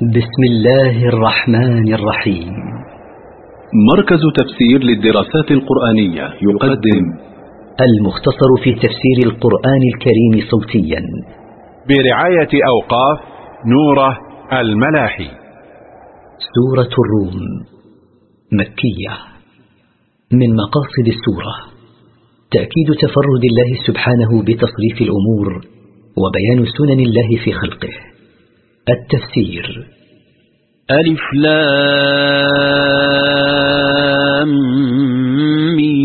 بسم الله الرحمن الرحيم. مركز تفسير للدراسات القرآنية يقدم المختصر في تفسير القرآن الكريم صوتيا. برعاية أوقاف نورة الملاحي. سورة الروم مكية. من مقاصد السورة تأكيد تفرد الله سبحانه بتصريف الأمور وبيان سنن الله في خلقه. التفسير. ألف لام ميم.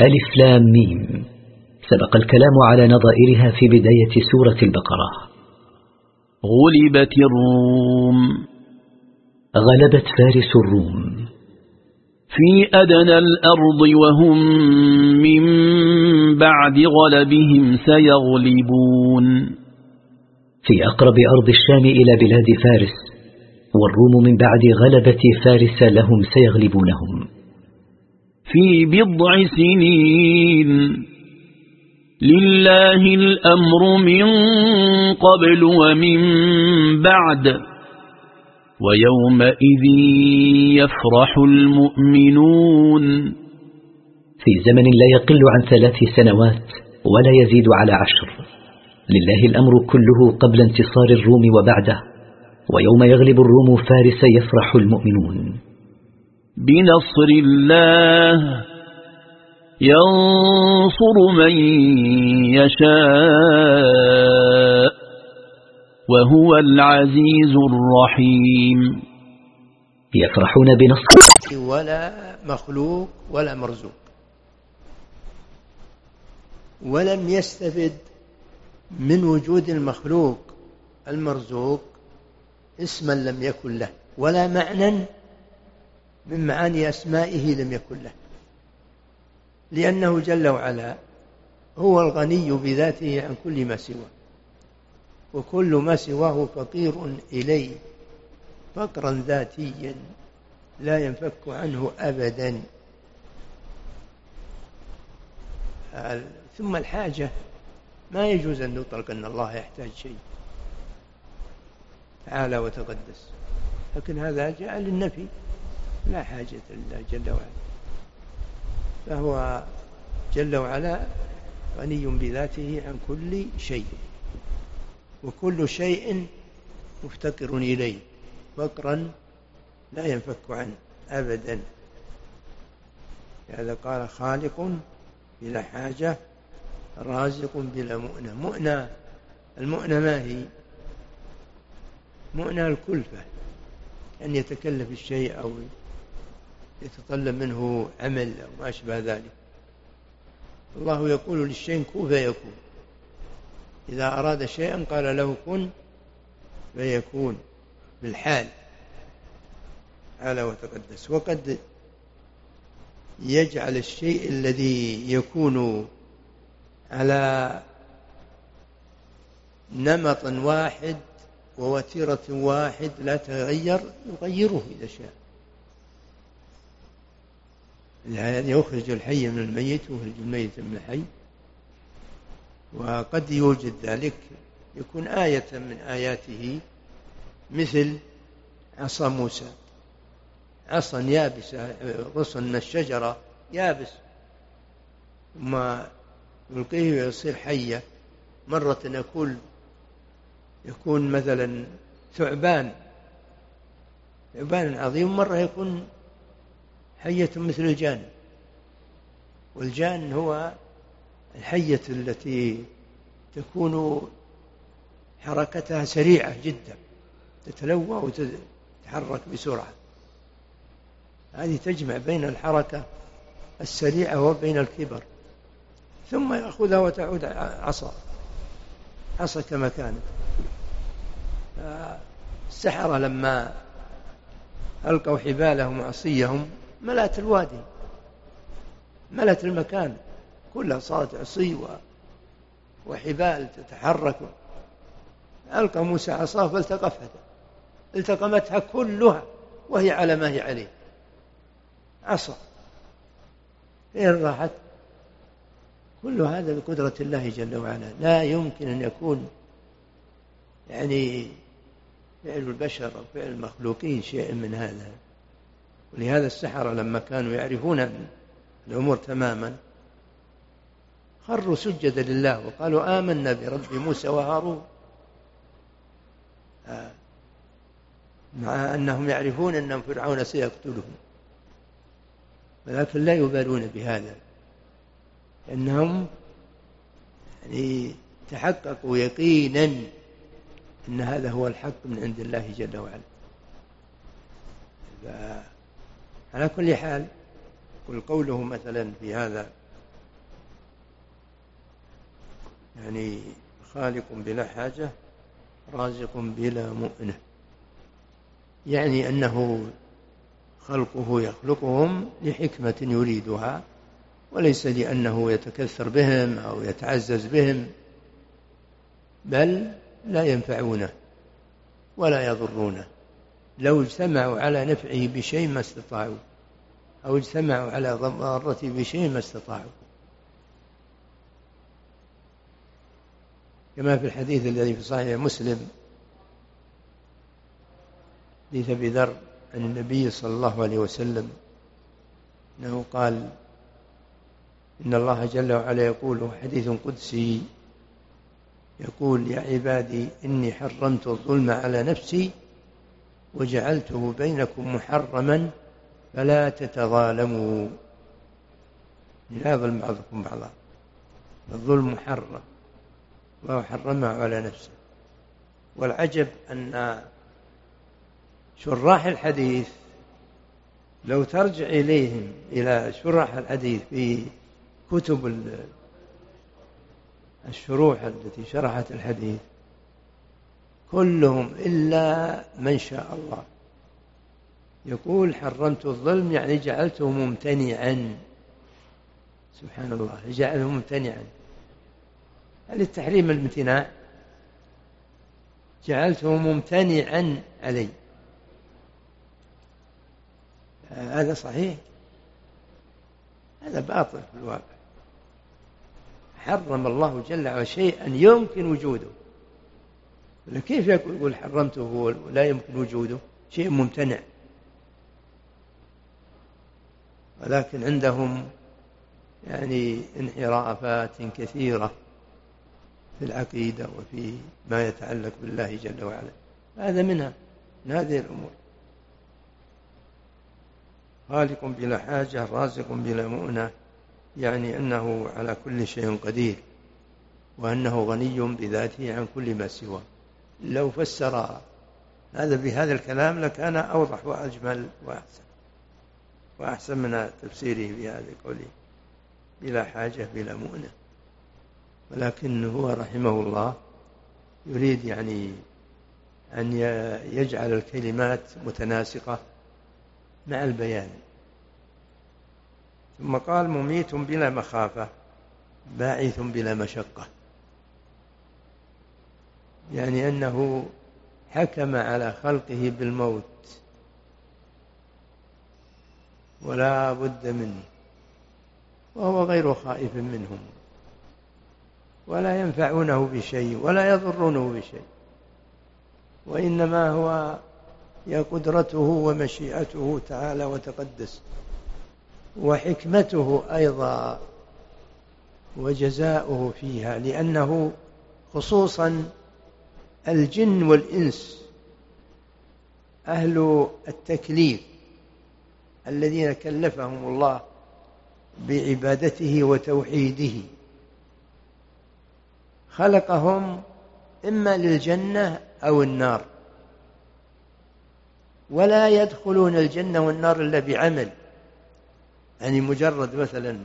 ألف لام ميم. سبق الكلام على نظائرها في بداية سورة البقرة. غلبت الروم. غلبت فارس الروم. في أدنى الأرض وهم من بعد غلبهم سيغلبون. في أقرب أرض الشام إلى بلاد فارس والروم من بعد غلبة فارس لهم سيغلبونهم. في بضع سنين. لله الأمر من قبل ومن بعد. ويومئذ يفرح المؤمنون. في زمن لا يقل عن ثلاث سنوات ولا يزيد على عشر. لله الأمر كله قبل انتصار الروم وبعده ويوم يغلب الروم فارس يفرح المؤمنون. بنصر الله ينصر من يشاء وهو العزيز الرحيم. يفرحون بنصر ولا مخلوق ولا مرزوق. ولم يستفد من وجود المخلوق المرزوق اسما لم يكن له ولا معنى من معاني أسمائه لم يكن له. لأنه جل وعلا هو الغني بذاته عن كل ما سواه وكل ما سواه فقير إليه فقرا ذاتيا لا ينفك عنه أبدا. ثم الحاجة ما يجوز أن نطلق أن الله يحتاج شيء. تعالى وتقدس. لكن هذا جاء للنفي لا حاجة لله جل وعلا. فهو جل وعلا غني بذاته عن كل شيء. وكل شيء مفتقر إليه. فقرا لا ينفك عنه أبدا. هذا قال خالق بلا حاجة رازق بلا مؤنة. مؤنة المؤنة ما هي؟ مؤنة الكلفة أن يتكلف الشيء أو يتطلب منه عمل أو ما أشبه ذلك. الله يقول للشيء كن فيكون. إذا أراد شيئا قال له كن فيكون بالحال تعالى وتقدس. وقد يجعل الشيء الذي يكون على نمط واحد ووتيرة واحد لا تغير يغيره إذا شاء. يخرج الحي من الميت ويخرج الميت من الحي. وقد يوجد ذلك يكون آية من آياته مثل عصا موسى. عصا يابسة غصن من الشجرة يابس. ثم يلقيه ويصير حية. مرة يكون يكون مثلا ثعبان ثعبان عظيم مرة يكون حية مثل الجان. والجان هو الحية التي تكون حركتها سريعة جدا تتلوى وتتحرك بسرعة. هذه تجمع بين الحركة السريعة وبين الكبر. ثم يأخذها وتعود عصا. عصا كما كانت. السحرة لما ألقوا حبالهم وعصيهم ملأت الوادي. ملأت المكان. كلها صارت عصي وحبال تتحرك. ألقى موسى عصاه فالتقفتها التقمتها كلها وهي على ما هي عليه. عصا. فين راحت؟ كل هذا بقدرة الله جل وعلا. لا يمكن أن يكون يعني فعل البشر أو فعل المخلوقين شيء من هذا. ولهذا السحرة لما كانوا يعرفون الأمور تماما خروا سجدا لله وقالوا آمنا برب موسى وهارون. آه. مع أنهم يعرفون أن فرعون سيقتلهم. ولكن لا يبالون بهذا. لأنهم يعني تحققوا يقينا أن هذا هو الحق من عند الله جل وعلا. على كل حال قل قوله مثلا في هذا يعني خالق بلا حاجة رازق بلا مؤنة. يعني أنه خلقه يخلقهم لحكمة يريدها. وليس لأنه يتكثر بهم أو يتعزز بهم بل لا ينفعونه ولا يضرونه. لو اجتمعوا على نفعه بشيء ما استطاعوا أو اجتمعوا على ضرته بشيء ما استطاعوا. كما في الحديث الذي في صحيح مسلم حديث أبي ذر عن النبي صلى الله عليه وسلم أنه قال إن الله جل وعلا يقول حديث قدسي يقول يا عبادي إني حرمت الظلم على نفسي وجعلته بينكم محرما فلا تتظالموا. لا يظلم بعضكم بعضا الظلم محرم. الله حرمه على نفسه. والعجب أن شراح الحديث لو ترجع إليهم إلى شراح الحديث في كتب الشروح التي شرحت الحديث. كلهم إلا من شاء الله. يقول حرمت الظلم يعني جعلته ممتنعا. سبحان الله جعله ممتنعا. هل التحريم الامتناع جعلته ممتنعا علي. هذا صحيح؟ هذا باطل في الواقع. حرم الله جل وعلا شيئا يمكن وجوده. كيف يقول حرمته ولا يمكن وجوده؟ شيء ممتنع. ولكن عندهم يعني انحرافات كثيرة في العقيدة وفي ما يتعلق بالله جل وعلا. هذا منها من هذه الأمور. خالق بلا حاجة رازق بلا مؤنة. يعني أنه على كل شيء قدير وأنه غني بذاته عن كل ما سواه. لو فسر هذا بهذا الكلام لكان أوضح وأجمل وأحسن وأحسن من تفسيره بهذا قوله بلا حاجة بلا مؤنة. ولكن هو رحمه الله يريد يعني أن يجعل الكلمات متناسقة مع البيان. ثم قال مميت بلا مخافة باعث بلا مشقة. يعني أنه حكم على خلقه بالموت. ولا بد منه. وهو غير خائف منهم. ولا ينفعونه بشيء ولا يضرونه بشيء. وإنما هو يا قدرته ومشيئته تعالى وتقدس. وحكمته أيضا وجزاؤه فيها لأنه خصوصا الجن والإنس أهل التكليف الذين كلفهم الله بعبادته وتوحيده. خلقهم إما للجنة أو النار. ولا يدخلون الجنة والنار إلا بعمل. يعني مجرد مثلا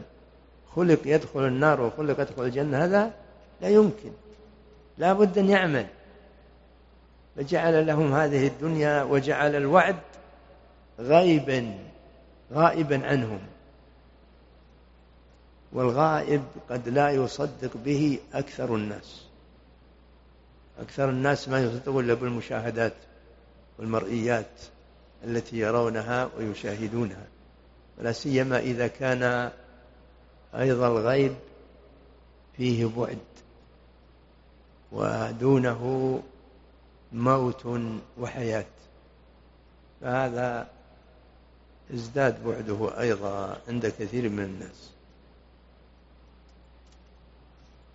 خلق يدخل النار وخلق يدخل الجنة هذا لا يمكن. لا بد أن يعمل. فجعل لهم هذه الدنيا وجعل الوعد غائبا غائبا عنهم. والغائب قد لا يصدق به أكثر الناس. أكثر الناس ما يصدقون إلا بالمشاهدات والمرئيات التي يرونها ويشاهدونها. ولا سيما إذا كان أيضا الغيب فيه بعد ودونه موت وحياة. فهذا ازداد بعده أيضا عند كثير من الناس.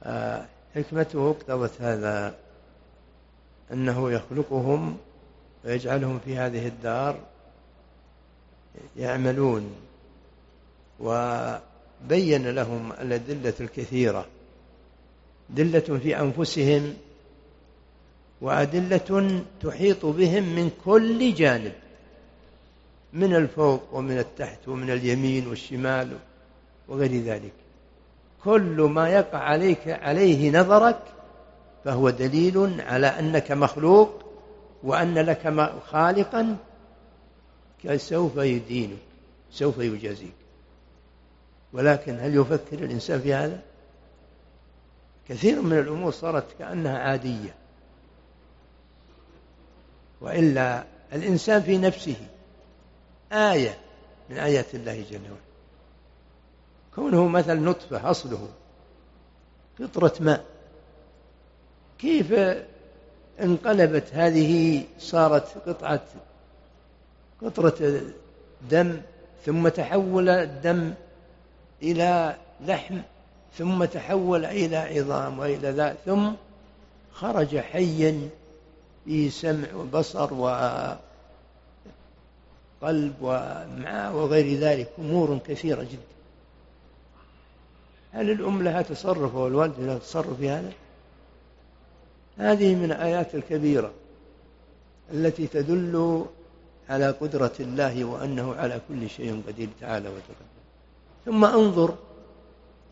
آه، حكمته اقتضت هذا أنه يخلقهم ويجعلهم في هذه الدار يعملون. وبين لهم الأدلة الكثيرة. دلة في أنفسهم وأدلة تحيط بهم من كل جانب من الفوق ومن التحت ومن اليمين والشمال وغير ذلك. كل ما يقع عليك عليه نظرك فهو دليل على أنك مخلوق وأن لك خالقا سوف يدينك سوف يجازيك. ولكن هل يفكر الإنسان في هذا؟ كثير من الأمور صارت كأنها عادية. وإلا الإنسان في نفسه آية من آيات الله جل وعلا. كونه مثل نطفة أصله قطرة ماء. كيف انقلبت هذه صارت قطعة قطرة دم ثم تحول الدم إلى لحم ثم تحول إلى عظام وإلى ذا ثم خرج حيا فيه سمع وبصر وقلب ومعاة وغير ذلك أمور كثيرة جدا. هل الأم لها تصرف والوالد لها تصرف في هذا؟ هذه من الآيات الكبيرة التي تدل على قدرة الله وأنه على كل شيء قدير تعالى وتقدم ثم انظر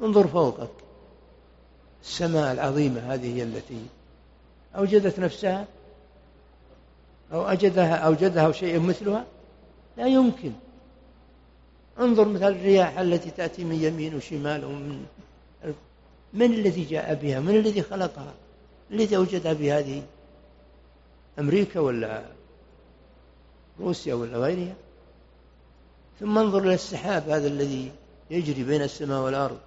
انظر فوقك السماء العظيمة هذه هي التي أوجدت نفسها أو أجدها أوجدها شيء مثلها؟ لا يمكن. انظر مثل الرياح التي تأتي من يمين وشمال ومن من الذي جاء بها؟ من الذي خلقها؟ الذي أوجدها بهذه أمريكا ولا روسيا ولا غيرها؟ ثم انظر إلى السحاب هذا الذي يجري بين السماء والأرض.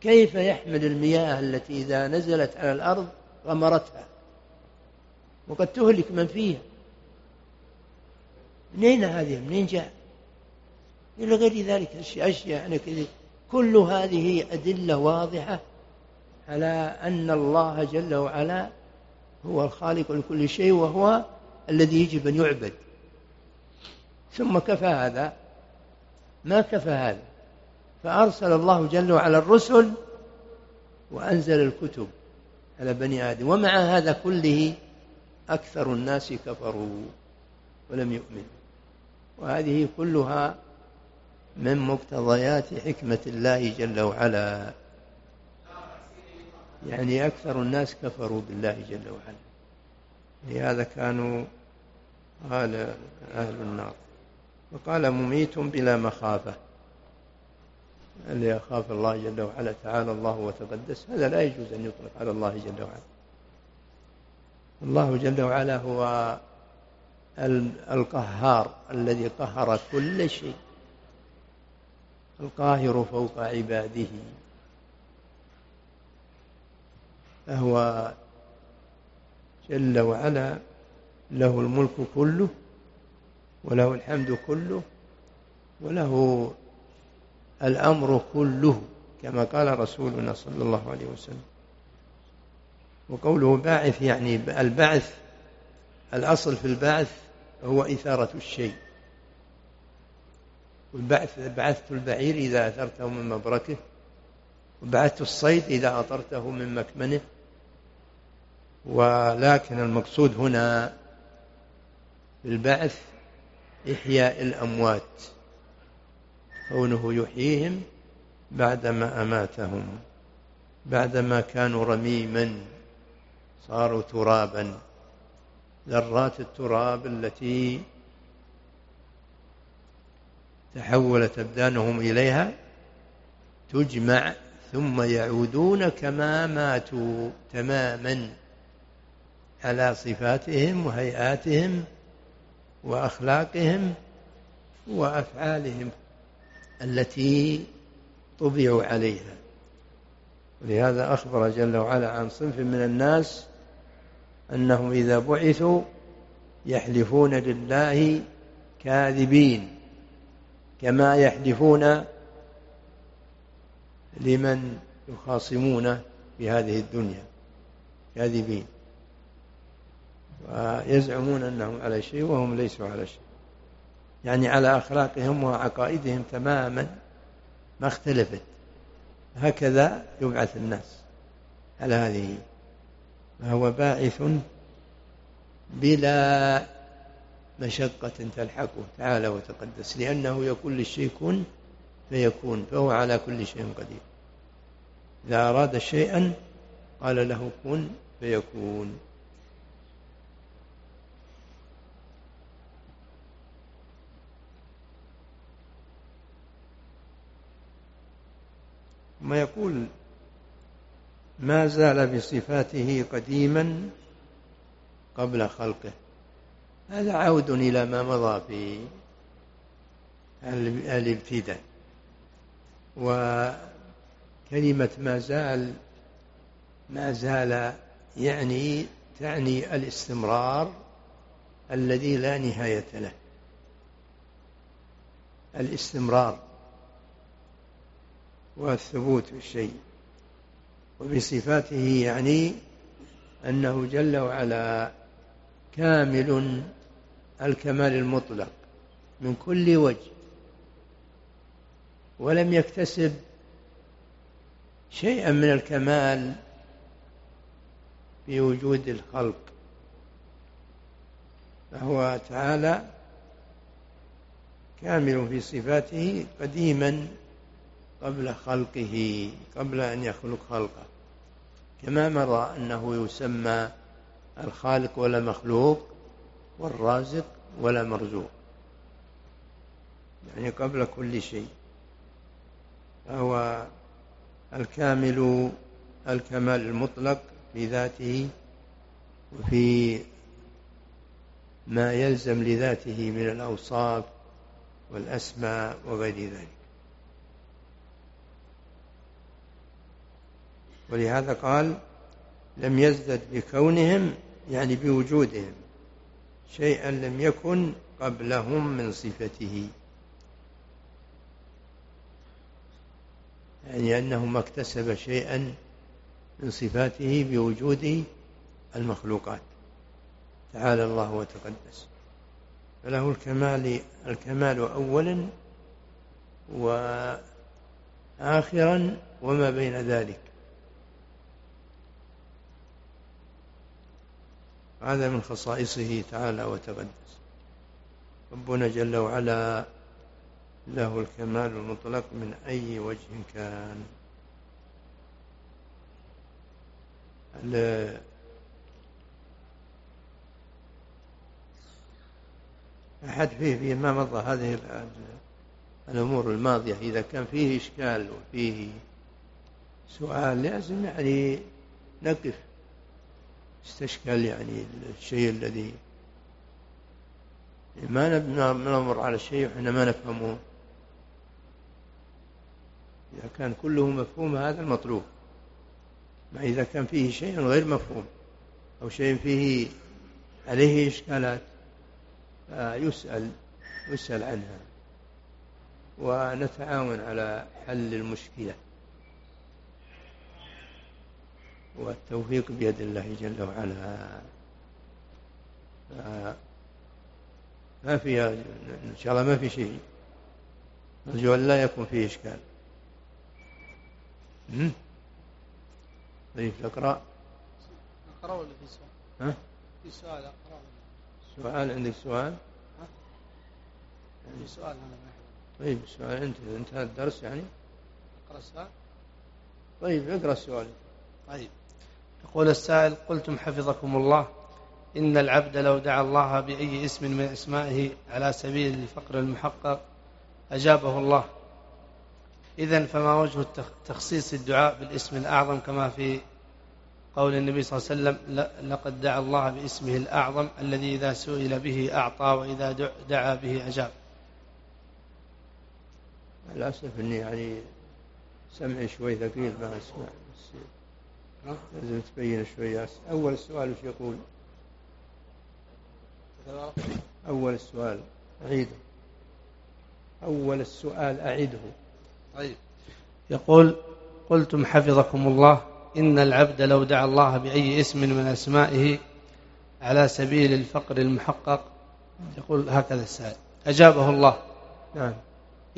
كيف يحمل المياه التي إذا نزلت على الأرض غمرتها؟ وقد تهلك من فيها. منين هذه؟ منين جاء؟ إلى غير ذلك أشياء يعني كذي. كل هذه أدلة واضحة على أن الله جل وعلا هو الخالق لكل شيء وهو الذي يجب أن يعبد. ثم كفى هذا. ما كفى هذا؟ فأرسل الله جل وعلا الرسل وأنزل الكتب على بني آدم. ومع هذا كله أكثر الناس كفروا ولم يؤمنوا. وهذه كلها من مقتضيات حكمة الله جل وعلا. يعني أكثر الناس كفروا بالله جل وعلا. لهذا كانوا قال أهل النار. وقال مميت بلا مخافة. اللي يخاف الله جل وعلا تعالى الله وتقدس. هذا لا يجوز أن يطلق على الله جل وعلا. الله جل وعلا هو القهار الذي قهر كل شيء. القاهر فوق عباده. فهو جل وعلا له الملك كله وله الحمد كله وله الأمر كله كما قال رسولنا صلى الله عليه وسلم. وقوله باعث يعني البعث الأصل في البعث هو إثارة الشيء. والبعث بعثت البعير إذا أثرته من مبركه وبعثت الصيد إذا أطرته من مكمنه. ولكن المقصود هنا بالبعث إحياء الأموات. كونه يحييهم بعدما أماتهم بعدما كانوا رميما صاروا ترابا ذرات التراب التي تحولت أبدانهم إليها تجمع ثم يعودون كما ماتوا تماما على صفاتهم وهيئاتهم وأخلاقهم وأفعالهم. التي طبعوا عليها. ولهذا أخبر جل وعلا عن صنف من الناس أنهم إذا بعثوا يحلفون لله كاذبين كما يحلفون لمن يخاصمونه في هذه الدنيا كاذبين. ويزعمون أنهم على شيء وهم ليسوا على شيء. يعني على أخلاقهم وعقائدهم تماما ما اختلفت. هكذا يبعث الناس على هذه. فهو باعث بلا مشقة تلحقه تعالى وتقدس لأنه يقول للشيء كن فيكون فهو على كل شيء قدير. إذا أراد شيئا قال له كن فيكون. ثم يقول ما زال بصفاته قديما قبل خلقه. هذا عود إلى ما مضى في الابتداء. وكلمة ما زال ما زال يعني تعني الاستمرار الذي لا نهاية له. الاستمرار. والثبوت في الشيء. وبصفاته يعني أنه جل وعلا كامل الكمال المطلق من كل وجه ولم يكتسب شيئا من الكمال في وجود الخلق. فهو تعالى كامل في صفاته قديما قبل خلقه قبل أن يخلق خلقه. كما مر أنه يسمى الخالق ولا مخلوق والرازق ولا مرزوق. يعني قبل كل شيء. فهو الكامل الكمال المطلق في ذاته وفي ما يلزم لذاته من الأوصاف والأسماء وغير ذلك. ولهذا قال لم يزدد بكونهم يعني بوجودهم شيئا لم يكن قبلهم من صفته. يعني أنه ما اكتسب شيئا من صفاته بوجود المخلوقات. تعالى الله وتقدس. فله الكمال الكمال أولا وآخرا وما بين ذلك. هذا من خصائصه تعالى وتقدس. ربنا جل وعلا له الكمال المطلق من أي وجه كان. أحد فيه فيه ما مضى هذه الأمور الماضية. إذا كان فيه إشكال وفيه سؤال لازم يعني نقف استشكل يعني الشيء الذي ما نمر على الشيء وإحنا ما نفهمه. إذا كان كله مفهوم هذا المطلوب. ما إذا كان فيه شيء غير مفهوم أو شيء فيه عليه إشكالات فيسأل يسأل عنها. ونتعاون على حل المشكلة. والتوفيق بيد الله جل وعلا ما فيها إن شاء الله ما في شيء نرجو أن لا يكون فيه إشكال طيب تقرأ أقرأ ولا في سؤال؟ ها؟ في سؤال أقرأ سؤال عندك سؤال؟ ها؟ في سؤال أنا ما طيب السؤال أنت انتهى الدرس يعني؟ أقرأ السؤال؟ طيب اقرأ السؤال طيب يقول السائل قلتم حفظكم الله إن العبد لو دعا الله بأي اسم من أسمائه على سبيل الفقر المحقق أجابه الله. إذا فما وجه تخصيص الدعاء بالاسم الأعظم كما في قول النبي صلى الله عليه وسلم لقد دعا الله باسمه الأعظم الذي إذا سئل به أعطى وإذا دعا به أجاب. للأسف أني يعني سمعي شوي ثقيل ما أسمع. لازم تبين شوي. أول السؤال وش يقول؟ أول السؤال أعيده. أول السؤال أعيده. طيب. يقول قلتم حفظكم الله إن العبد لو دعا الله بأي اسم من أسمائه على سبيل الفقر المحقق يقول هكذا السائل. أجابه الله. نعم.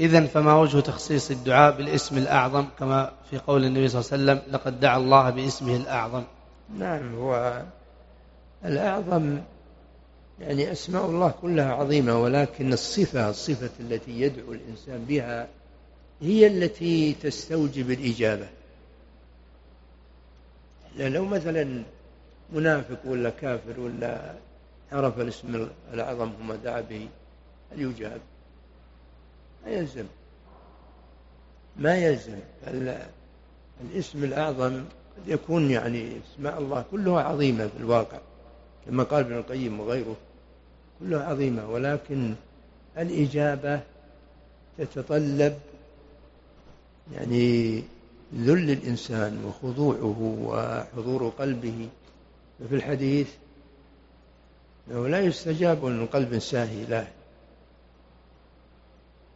إذا فما وجه تخصيص الدعاء بالاسم الأعظم كما في قول النبي صلى الله عليه وسلم لقد دعا الله باسمه الأعظم. نعم هو الأعظم يعني أسماء الله كلها عظيمة ولكن الصفة الصفة التي يدعو الإنسان بها هي التي تستوجب الإجابة. لو مثلا منافق ولا كافر ولا عرف الاسم الأعظم وما دعا به هل يجاب؟ ما يلزم. ما يلزم. الاسم الأعظم قد يكون يعني اسماء الله كلها عظيمة في الواقع. كما قال ابن القيم وغيره كلها عظيمة. ولكن الإجابة تتطلب يعني ذل الإنسان وخضوعه وحضور قلبه. ففي الحديث أنه لا يستجاب من قلب ساهي لا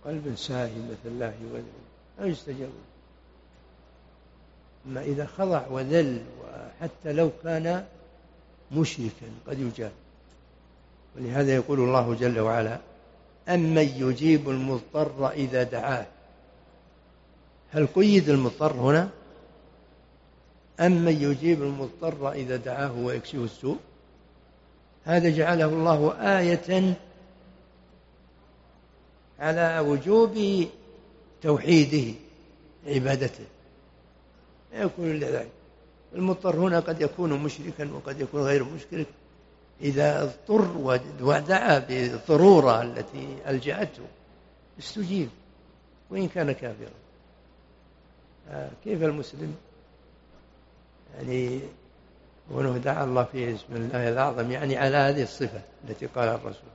قلب ساهي مثل الله وذل لا يستجاب. أما إذا خضع وذل وحتى لو كان مشركا قد يجاب. ولهذا يقول الله جل وعلا أمن يجيب المضطر إذا دعاه. هل قيد المضطر هنا؟ أمن يجيب المضطر إذا دعاه ويكشف السوء. هذا جعله الله آية على وجوب توحيده عبادته. يكون لذلك المضطر هنا قد يكون مشركا وقد يكون غير مشرك إذا اضطر ودعا بالضرورة التي ألجأته. استجيب وإن كان كافرا. آه، كيف المسلم؟ يعني وانه دعا الله في اسم الله الأعظم يعني على هذه الصفة التي قالها الرسول.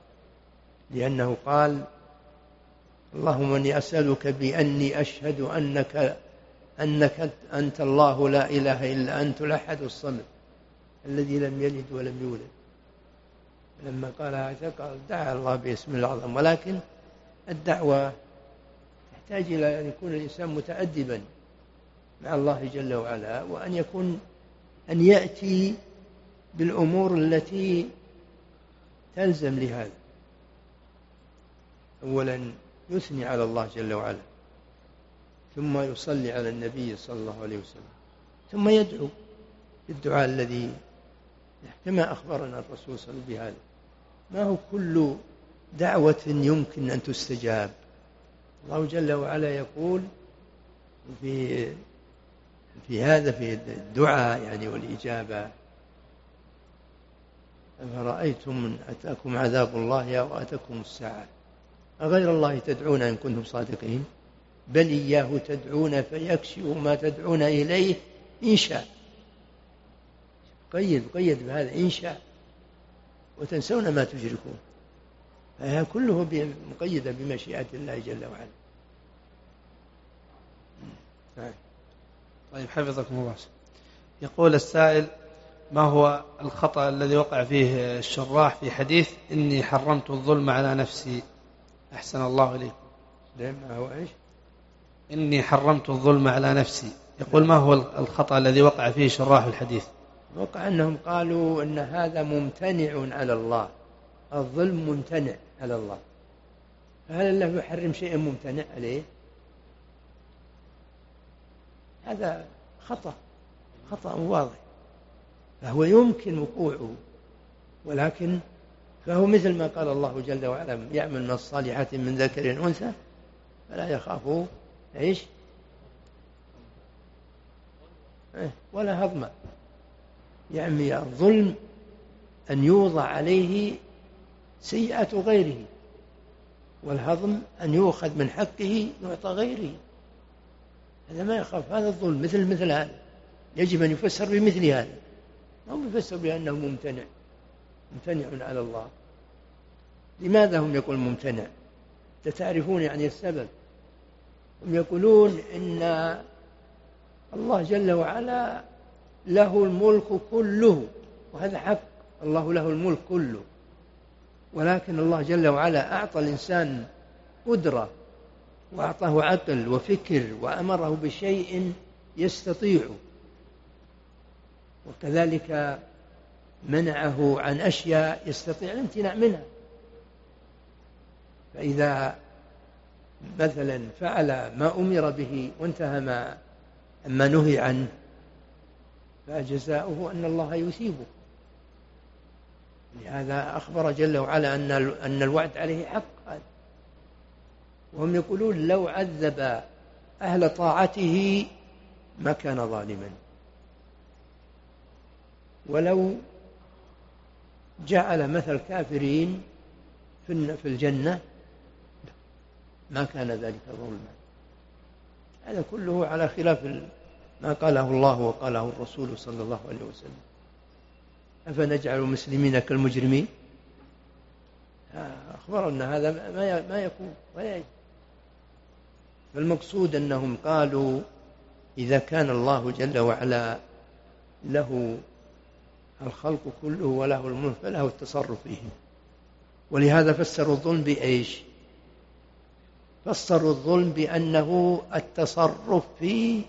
لأنه قال اللهم إني أسألك بأني أشهد أنك أنك أنت الله لا إله إلا أنت الأحد الصمد الذي لم يلد ولم يولد. لما قال هذا قال دعا الله باسم الأعظم ولكن الدعوة تحتاج إلى أن يكون الإنسان متأدبا مع الله جل وعلا وأن يكون أن يأتي بالأمور التي تلزم لهذا. أولا يثني على الله جل وعلا ثم يصلي على النبي صلى الله عليه وسلم ثم يدعو بالدعاء الذي كما أخبرنا الرسول صلى الله عليه وسلم. بهذا ما هو كل دعوة يمكن أن تستجاب؟ الله جل وعلا يقول في في هذا في الدعاء يعني والإجابة أفرأيتم من أتاكم عذاب الله أو أتاكم الساعة؟ أغير الله تدعون إن كنتم صادقين؟ بل إياه تدعون فيكشف ما تدعون إليه إن شاء. قيد قيد بهذا إن شاء وتنسون ما تشركون. فهي كله مقيدة بمشيئة الله جل وعلا. نعم. طيب حفظكم الله. يقول السائل ما هو الخطأ الذي وقع فيه الشراح في حديث إني حرمت الظلم على نفسي؟ أحسن الله إليكم ما هو إيش؟ إني حرمت الظلم على نفسي. يقول ما هو الخطأ الذي وقع فيه شراح الحديث؟ وقع أنهم قالوا أن هذا ممتنع على الله. الظلم ممتنع على الله. فهل الله يحرم شيئا ممتنع عليه؟ هذا خطأ. خطأ واضح. فهو يمكن وقوعه. ولكن فهو مثل ما قال الله جل وعلا يعمل من الصالحات من ذكر أنثى فلا يخاف إيش؟ إيه، ولا هضما يعني الظلم أن يوضع عليه سيئة غيره والهضم أن يؤخذ من حقه يعطى غيره. هذا ما يخاف هذا الظلم مثل مثل هذا. يجب أن يفسر بمثل هذا. ما يفسر بأنه ممتنع. ممتنع على الله. لماذا هم يقولون ممتنع؟ تعرفون يعني السبب. هم يقولون إن الله جل وعلا له الملك كله وهذا حق. الله له الملك كله. ولكن الله جل وعلا أعطى الإنسان قدرة وأعطاه عقل وفكر وأمره بشيء يستطيع. وكذلك منعه عن أشياء يستطيع الامتناع منها. فإذا مثلا فعل ما أمر به وانتهى ما ما نهي عنه فجزاؤه أن الله يثيبه. لهذا أخبر جل وعلا أن أن الوعد عليه حق. وهم يقولون لو عذب أهل طاعته ما كان ظالما. ولو جعل مثل الكافرين في الجنة. ما كان ذلك ظلما. هذا كله على خلاف ما قاله الله وقاله الرسول صلى الله عليه وسلم. أفنجعل المسلمين كالمجرمين؟ أخبرنا هذا ما ما يكون ولا يجب فالمقصود أنهم قالوا إذا كان الله جل وعلا له الخلق كله وله الملك فله التصرف فيهم ولهذا فسروا الظلم بإيش؟ فسروا الظلم بأنه التصرف في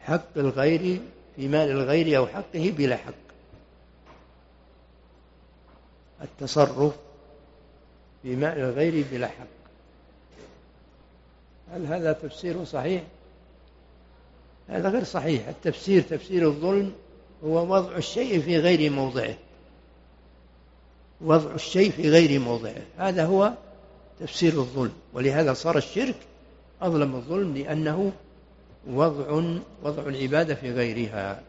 حق الغير في مال الغير أو حقه بلا حق. التصرف في مال الغير بلا حق. هل هذا تفسير صحيح؟ هذا غير صحيح. التفسير تفسير الظلم هو وضع الشيء في غير موضعه. وضع الشيء في غير موضعه. هذا هو تفسير الظلم. ولهذا صار الشرك أظلم الظلم لأنه وضع وضع العبادة في غيرها.